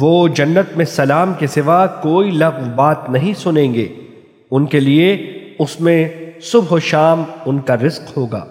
وہ جنت میں سلام کے سوا کوئی لغو بات نہیں سنیں گے۔ ان کے لیے اس میں صبح و شام ان کا رزق ہوگا۔